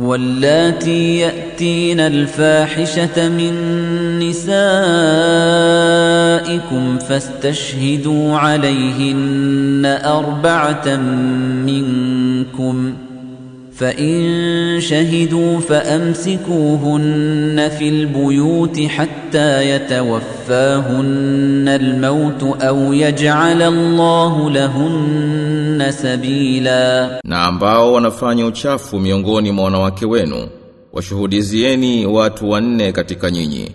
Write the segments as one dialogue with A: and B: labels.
A: واللاتي يأتين الفاحشة من نسائكم فاستشهدوا عليهن أربعة منكم فإن شهدوا فأمسكوهن في البيوت حتى يتوفاهن الموت أو يجعل الله لهن سبيلا
B: na ambao wanafanya uchafu miongoni mwa wanawake wenu washuhudizieni watu wanne katika nyinyi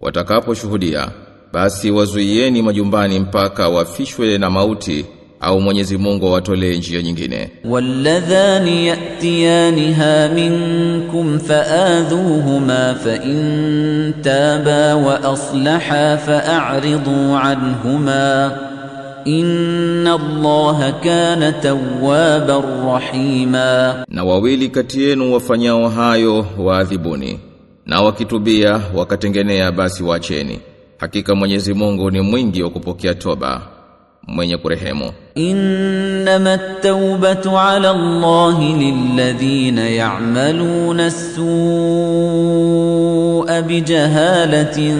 B: watakaposhuhudia basi wazuieni majumbani mpaka wafishwe na mauti au Mwenyezi Mungu awatolee njia nyingine.
A: Walladhani yatiyaniha minkum faadhuhuma fa in taba wa aslaha fa'ridu anhuma inna Allaha kana tawwabar rahima,
B: na wawili kati yenu wafanyao hayo waadhibuni, na wakitubia wakatengenea, basi wacheni. Hakika Mwenyezi Mungu ni mwingi wa kupokea toba. mwenye kurehemu
A: إنما التوبة على الله للذين يعملون السوء بجهالة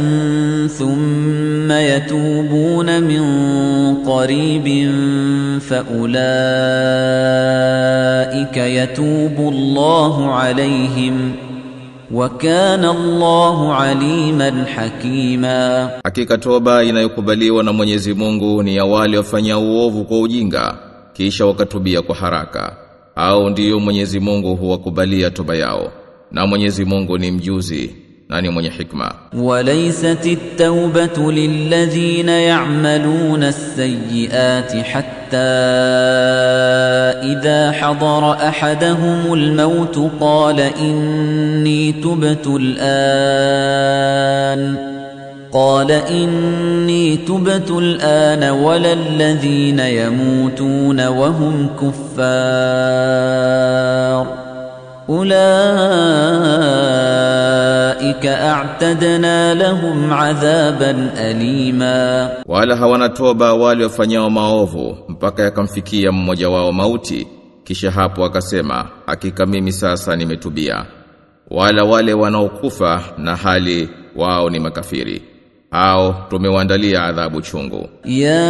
A: ثم يتوبون من قريب فأولئك يتوب الله عليهم وكان الله عليما حكيما
B: Hakika toba inayokubaliwa na Mwenyezi Mungu ni ya wale wafanya uovu kwa ujinga kisha wakatubia kwa haraka au ndiyo Mwenyezi Mungu huwakubalia toba yao na Mwenyezi Mungu ni mjuzi nani mwenye hikma
A: walaysat at-taubatu lilladhina ya'maluna as-sayyi'ati hatta idha hadara ahaduhum al-maut qala inni tubtu al-an قال إني تبت الآن ولا الذين يموتون وهم كفار Ulaika a'tadna lahum adhaban alima,
B: wala hawana toba wale wafanyao maovu mpaka yakamfikia mmoja wao mauti, kisha hapo akasema hakika mimi sasa nimetubia. Wala wale wanaokufa na hali wao ni makafiri. Hao tumewaandalia adhabu chungu.
A: Ya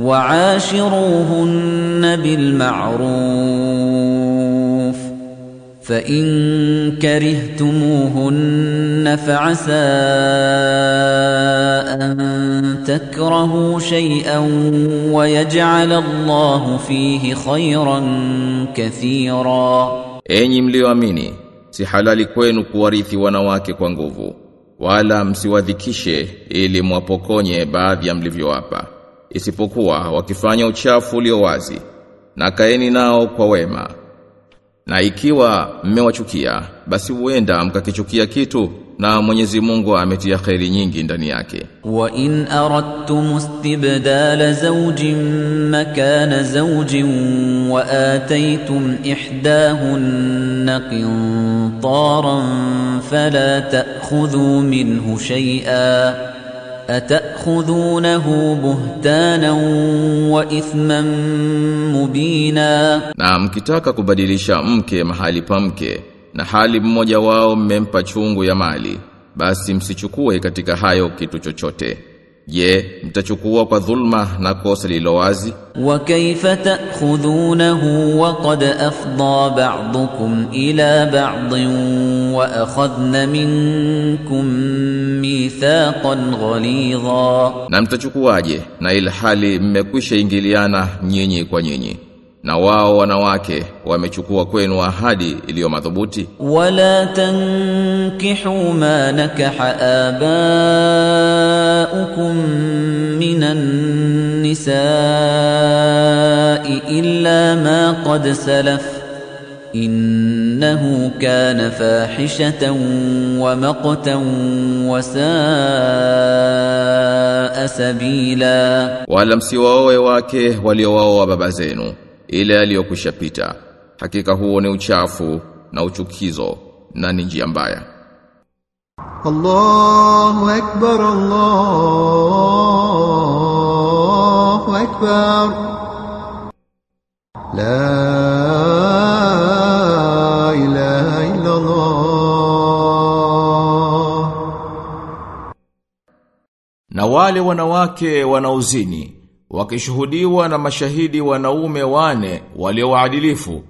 A: وعاشروهن بالمعروف فإن كرهتموهن فعسى أن تكرهوا شيئا ويجعل الله فيه خيرا كثيرا
B: Enyi mlioamini, si halali kwenu kuwarithi wanawake kwa nguvu, wala msiwadhikishe ili mwapokonye baadhi ya mlivyowapa, isipokuwa wakifanya uchafu ulio wazi na kaeni nao kwa wema na ikiwa mmewachukia basi huenda mkakichukia kitu na Mwenyezi Mungu ametia khairi nyingi ndani yake.
A: Wa in aradtum mustibdala zawjin makana zawjin wa ataytum ihdahunna qintaran fala ta'khudhu minhu shay'a Atakhudhunahu بهتانا wa مبينا mubina,
B: na mkitaka kubadilisha mke mahali pa mke na hali mmoja wao mmempa chungu ya mali, basi msichukue katika hayo kitu chochote. Je, mtachukua kwa dhulma na kosa lililowazi? Wa
A: kaifa ta'khudhunahu wa qad afdha ba'dukum ila ba'din wa akhadna minkum mithaqan ghalidha.
B: Na mtachukuaje na ilhali mmekwisha ingiliana nyinyi kwa nyinyi? na wao wanawake wamechukua kwenu ahadi iliyo madhubuti?
A: Wala tankihu ma nakaha abaukum minan nisa'i illa ma qad salaf. Innahu kana fahishatan wa maqtan wa saa sabila.
B: Wala msiwaoe wake waliowaoa baba zenu ile aliyokushapita hakika huo ni uchafu na uchukizo na ni njia mbaya.
C: Allahu akbar Allahu akbar. La ilaha illa Allah
B: Na wale wanawake wanaozini wakishuhudiwa na mashahidi wanaume wane walio waadilifu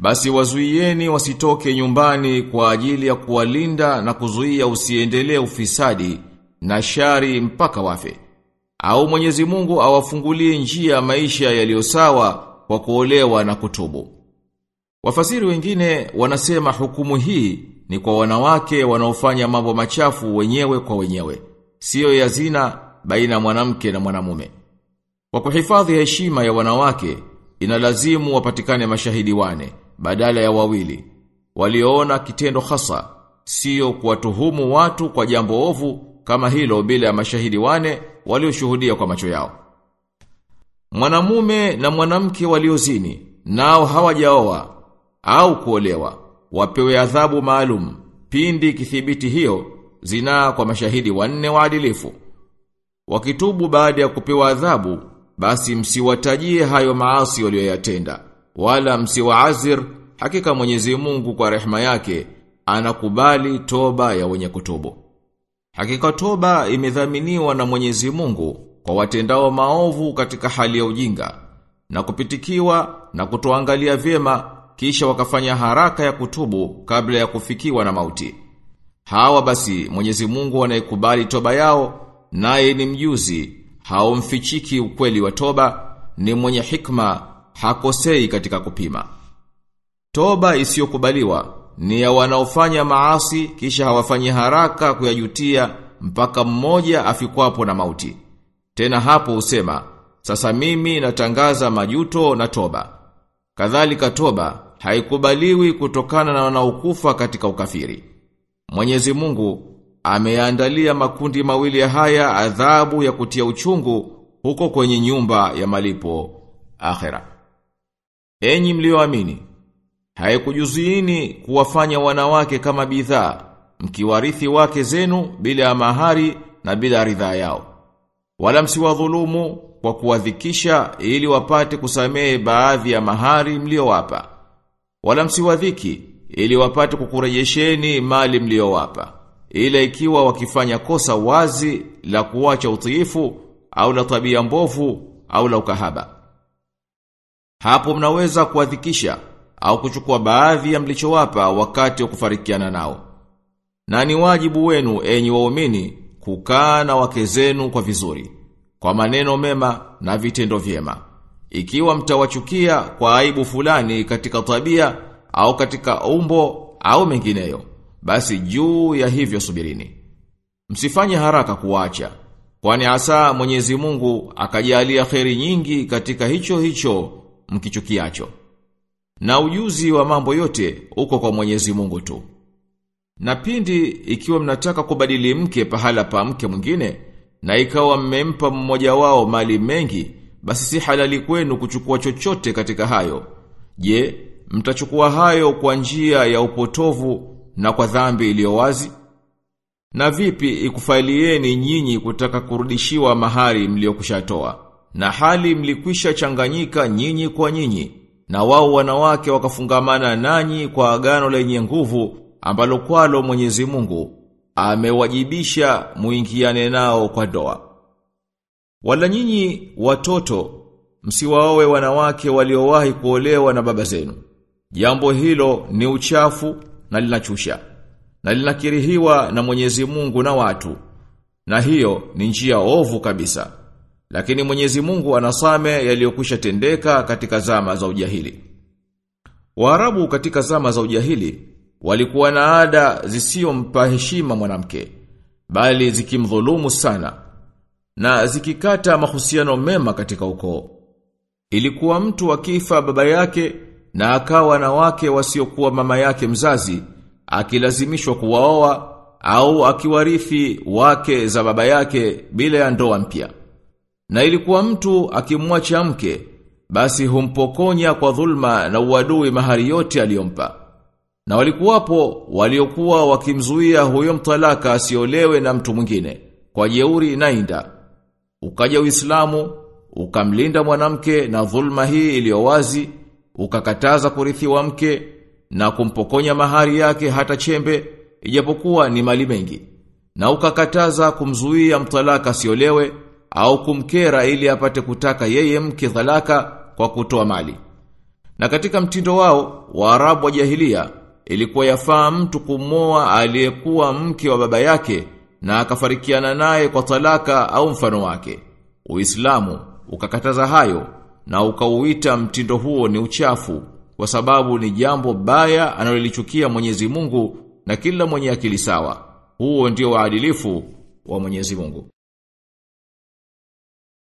B: basi wazuieni wasitoke nyumbani kwa ajili ya kuwalinda na kuzuia usiendelee ufisadi na shari mpaka wafe au Mwenyezi Mungu awafungulie njia ya maisha yaliyosawa kwa kuolewa na kutubu Wafasiri wengine wanasema hukumu hii ni kwa wanawake wanaofanya mambo machafu wenyewe kwa wenyewe, siyo ya zina baina mwanamke na mwanamume. Kwa kuhifadhi heshima ya wanawake, inalazimu wapatikane mashahidi wane badala ya wawili walioona kitendo hasa, sio kuwatuhumu watu kwa jambo ovu kama hilo bila ya mashahidi wane walioshuhudia kwa macho yao. Mwanamume na mwanamke waliozini nao hawajaoa au kuolewa wapewe adhabu maalum pindi kithibiti hiyo zinaa kwa mashahidi wanne waadilifu. Wakitubu baada ya kupewa adhabu basi msiwatajie hayo maasi walioyatenda wala msiwaazir hakika Mwenyezi Mungu kwa rehema yake anakubali toba ya wenye kutubu. Hakika toba imedhaminiwa na Mwenyezi Mungu kwa watendao maovu katika hali ya ujinga na kupitikiwa na kutoangalia vyema kisha wakafanya haraka ya kutubu kabla ya kufikiwa na mauti. Hawa basi Mwenyezi Mungu anayekubali toba yao naye ni mjuzi, haumfichiki ukweli wa toba, ni mwenye hikma, hakosei katika kupima. Toba isiyokubaliwa ni ya wanaofanya maasi kisha hawafanyi haraka kuyajutia mpaka mmoja afikwapo na mauti. Tena hapo usema, sasa mimi natangaza majuto na toba. Kadhalika toba haikubaliwi kutokana na wanaokufa katika ukafiri. Mwenyezi Mungu ameandalia makundi mawili ya haya adhabu ya kutia uchungu huko kwenye nyumba ya malipo akhera. Enyi mlioamini, haikujuziini kuwafanya wanawake kama bidhaa, mkiwarithi wake zenu bila ya mahari na bila ridhaa yao. Wala msiwadhulumu kwa kuwadhikisha ili wapate kusamehe baadhi ya mahari mliowapa. Wala msiwadhiki ili wapate kukurejesheni mali mliowapa. Ila ikiwa wakifanya kosa wazi la kuwacha utiifu au la tabia mbovu au la ukahaba. Hapo mnaweza kuadhikisha au kuchukua baadhi ya mlichowapa wakati wa kufarikiana nao. Na ni wajibu wenu enyi waumini kukaa na wake zenu kwa vizuri, kwa maneno mema na vitendo vyema. Ikiwa mtawachukia kwa aibu fulani katika tabia au katika umbo au mengineyo, basi juu ya hivyo subirini. Msifanye haraka kuacha, kwani asa Mwenyezi Mungu akajalia kheri nyingi katika hicho hicho mkichukiacho. Na ujuzi wa mambo yote uko kwa Mwenyezi Mungu tu. Na pindi ikiwa mnataka kubadili mke pahala pa mke mwingine na ikawa mmempa mmoja wao mali mengi basi si halali kwenu kuchukua chochote katika hayo. Je, mtachukua hayo kwa njia ya upotovu na kwa dhambi iliyo wazi? Na vipi ikufailieni nyinyi kutaka kurudishiwa mahari mliokushatoa na hali mlikwisha changanyika nyinyi kwa nyinyi na wao wanawake wakafungamana nanyi kwa agano lenye nguvu ambalo kwalo Mwenyezi Mungu amewajibisha muingiane nao kwa doa. Wala nyinyi watoto msiwaoe wanawake waliowahi kuolewa na baba zenu. Jambo hilo ni uchafu na linachusha na linakirihiwa na Mwenyezi Mungu na watu. Na hiyo ni njia ovu kabisa. Lakini Mwenyezi Mungu anasame yaliyokwisha tendeka katika zama za ujahili. Waarabu katika zama za ujahili walikuwa na ada zisiyompa heshima mwanamke bali zikimdhulumu sana na zikikata mahusiano mema katika ukoo. Ilikuwa mtu akifa baba yake na akawa na wake wasiokuwa mama yake mzazi akilazimishwa kuwaoa au akiwarithi wake za baba yake bila ya ndoa mpya. Na ilikuwa mtu akimwacha mke basi humpokonya kwa dhulma na uadui mahari yote aliyompa. Na walikuwapo waliokuwa wakimzuia huyo mtalaka asiolewe na mtu mwingine kwa jeuri na inda. Ukaja Uislamu ukamlinda mwanamke na dhulma hii iliyowazi wazi, ukakataza kurithiwa mke na kumpokonya mahari yake hata chembe ijapokuwa ni mali mengi. Na ukakataza kumzuia mtalaka siolewe au kumkera ili apate kutaka yeye mke thalaka kwa kutoa mali. Na katika mtindo wao, Waarabu wa jahilia ilikuwa yafaa mtu kumoa aliyekuwa mke wa baba yake na akafarikiana naye kwa talaka au mfano wake. Uislamu ukakataza hayo na ukauita mtindo huo ni uchafu kwa sababu ni jambo baya analolichukia Mwenyezi Mungu na kila mwenye akili sawa. Huo ndio waadilifu wa Mwenyezi Mungu.